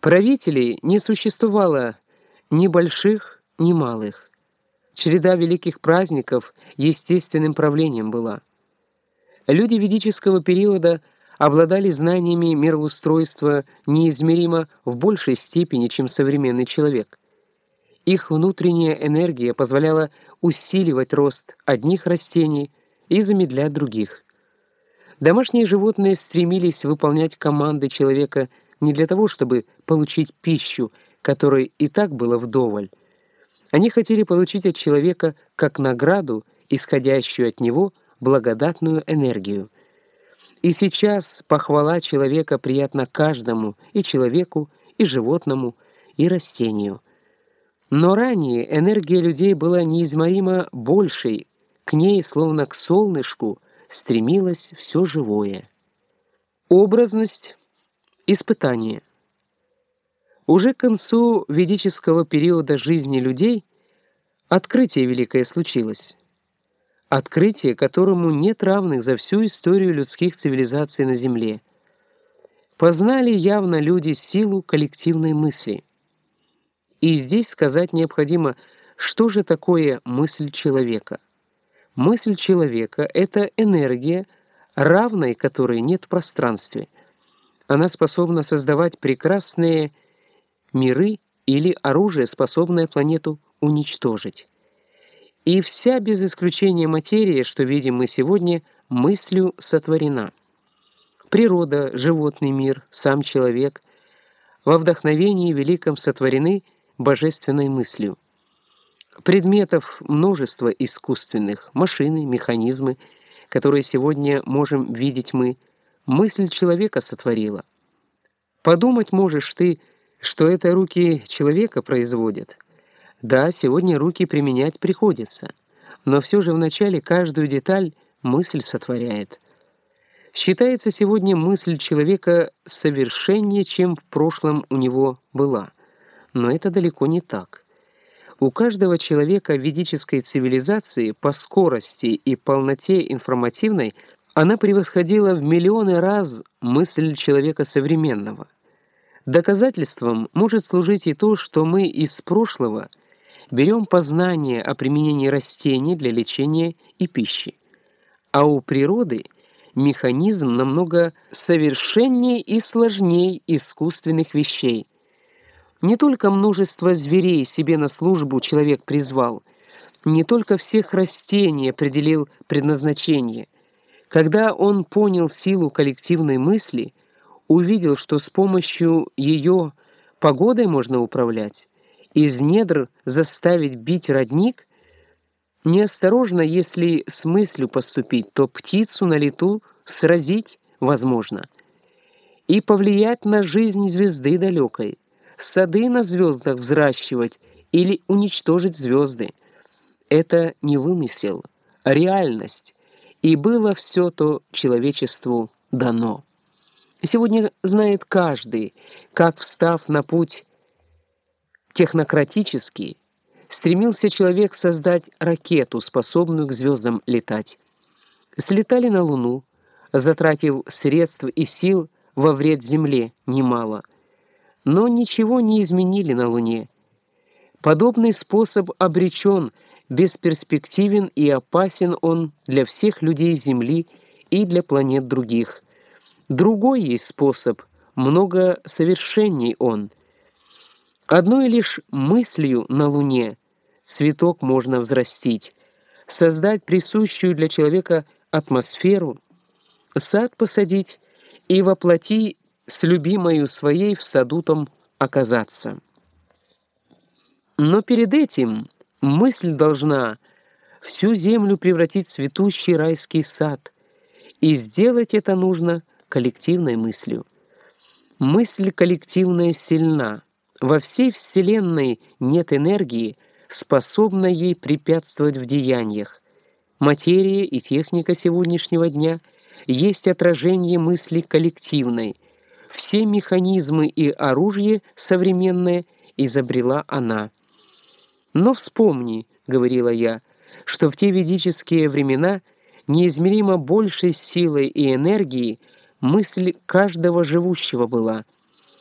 Правителей не существовало ни больших, ни малых. Череда великих праздников естественным правлением была. Люди ведического периода обладали знаниями мироустройства неизмеримо в большей степени, чем современный человек. Их внутренняя энергия позволяла усиливать рост одних растений и замедлять других. Домашние животные стремились выполнять команды человека не для того, чтобы получить пищу, которой и так было вдоволь. Они хотели получить от человека как награду, исходящую от него, благодатную энергию. И сейчас похвала человека приятна каждому, и человеку, и животному, и растению. Но ранее энергия людей была неизмеримо большей, к ней, словно к солнышку, стремилось все живое. Образность — испытание. Уже к концу ведического периода жизни людей открытие великое случилось. Открытие, которому нет равных за всю историю людских цивилизаций на Земле. Познали явно люди силу коллективной мысли. И здесь сказать необходимо, что же такое мысль человека. Мысль человека — это энергия, равной которой нет в пространстве. Она способна создавать прекрасные миры или оружие, способное планету уничтожить. И вся без исключения материя, что видим мы сегодня, мыслью сотворена. Природа, животный мир, сам человек во вдохновении великом сотворены божественной мыслью. Предметов множество искусственных, машины, механизмы, которые сегодня можем видеть мы, мысль человека сотворила. Подумать можешь ты, что это руки человека производят – да, сегодня руки применять приходится, но все же вначале каждую деталь мысль сотворяет. Считается сегодня мысль человека совершеннее, чем в прошлом у него была. Но это далеко не так. У каждого человека ведической цивилизации по скорости и полноте информативной она превосходила в миллионы раз мысль человека современного. Доказательством может служить и то, что мы из прошлого – берем познание о применении растений для лечения и пищи. А у природы механизм намного совершеннее и сложнее искусственных вещей. Не только множество зверей себе на службу человек призвал, не только всех растений определил предназначение. Когда он понял силу коллективной мысли, увидел, что с помощью ее погодой можно управлять, из недр заставить бить родник? Неосторожно, если с мыслью поступить, то птицу на лету сразить возможно. И повлиять на жизнь звезды далекой, сады на звездах взращивать или уничтожить звезды. Это не вымысел, а реальность, и было все то человечеству дано. Сегодня знает каждый, как, встав на путь Технократически стремился человек создать ракету, способную к звездам летать. Слетали на Луну, затратив средств и сил во вред Земле немало. Но ничего не изменили на Луне. Подобный способ обречен, бесперспективен и опасен он для всех людей Земли и для планет других. Другой есть способ, много совершенней он — Одной лишь мыслью на Луне цветок можно взрастить, создать присущую для человека атмосферу, сад посадить и воплоти с любимою своей в саду там оказаться. Но перед этим мысль должна всю землю превратить в цветущий райский сад, и сделать это нужно коллективной мыслью. Мысль коллективная сильна — во всей Вселенной нет энергии, способной ей препятствовать в деяниях. Материя и техника сегодняшнего дня есть отражение мысли коллективной. Все механизмы и оружие современное изобрела она. «Но вспомни», — говорила я, — «что в те ведические времена неизмеримо большей силой и энергией мысль каждого живущего была —